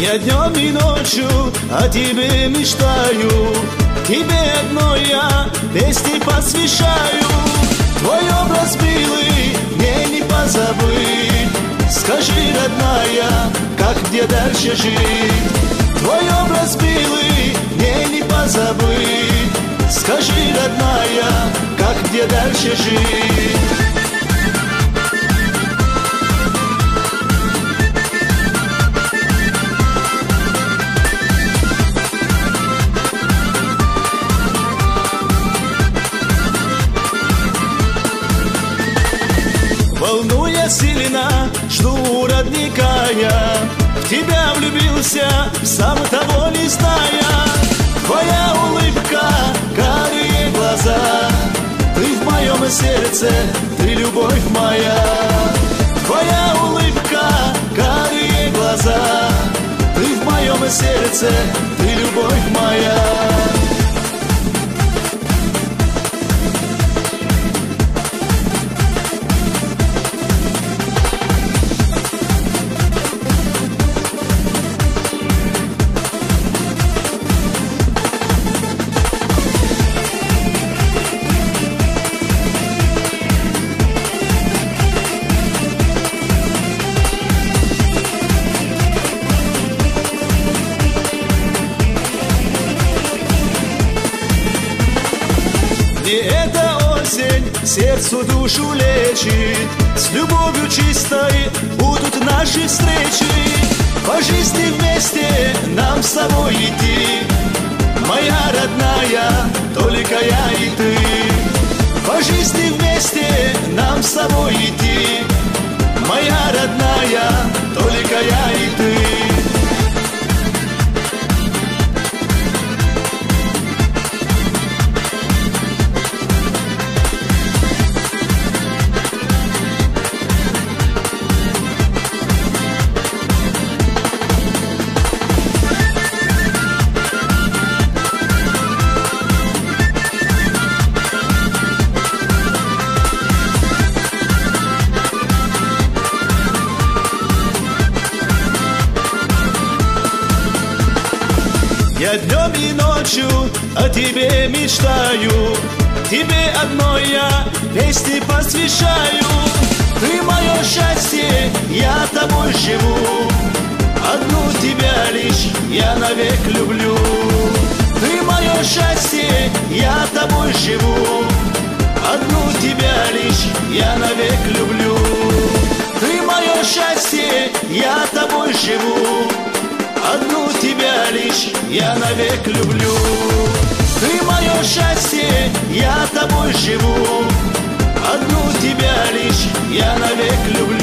Я днем и ночью о тебе мечтаю. Тебе одной я песни посвящаю. Твой образ милый мне не позабыть. Скажи, родная, как где дальше жить? Твой образ милый мне не позабыть. Скажи, родная, как где дальше жить Волнуя сильно, жду родника я. В тебя влюбился, сам того не зная. Твоя улыбка, карие глаза. Ты в моем сердце, ты любовь моя. Твоя улыбка, карие глаза. Ты в моем сердце, ты любовь моя И эта осень сердцу душу лечит. С любовью чистой будут наши встречи. По жизни вместе нам с тобой идти. Моя родная, только я и ты. По жизни вместе нам с тобой идти. Моя родная, только я и ты Я днем и ночью о тебе мечтаю. Тебе одной я песни посвящаю. Ты мое счастье, я тобой живу. Одну тебя лишь я навек люблю. Ты мое счастье, я тобой живу. Одну тебя лишь я навек люблю. Ты мое счастье, я тобой живу. Одну лишь я навек люблю. Ты мое счастье, я тобой живу. Одну тебя лишь я навек люблю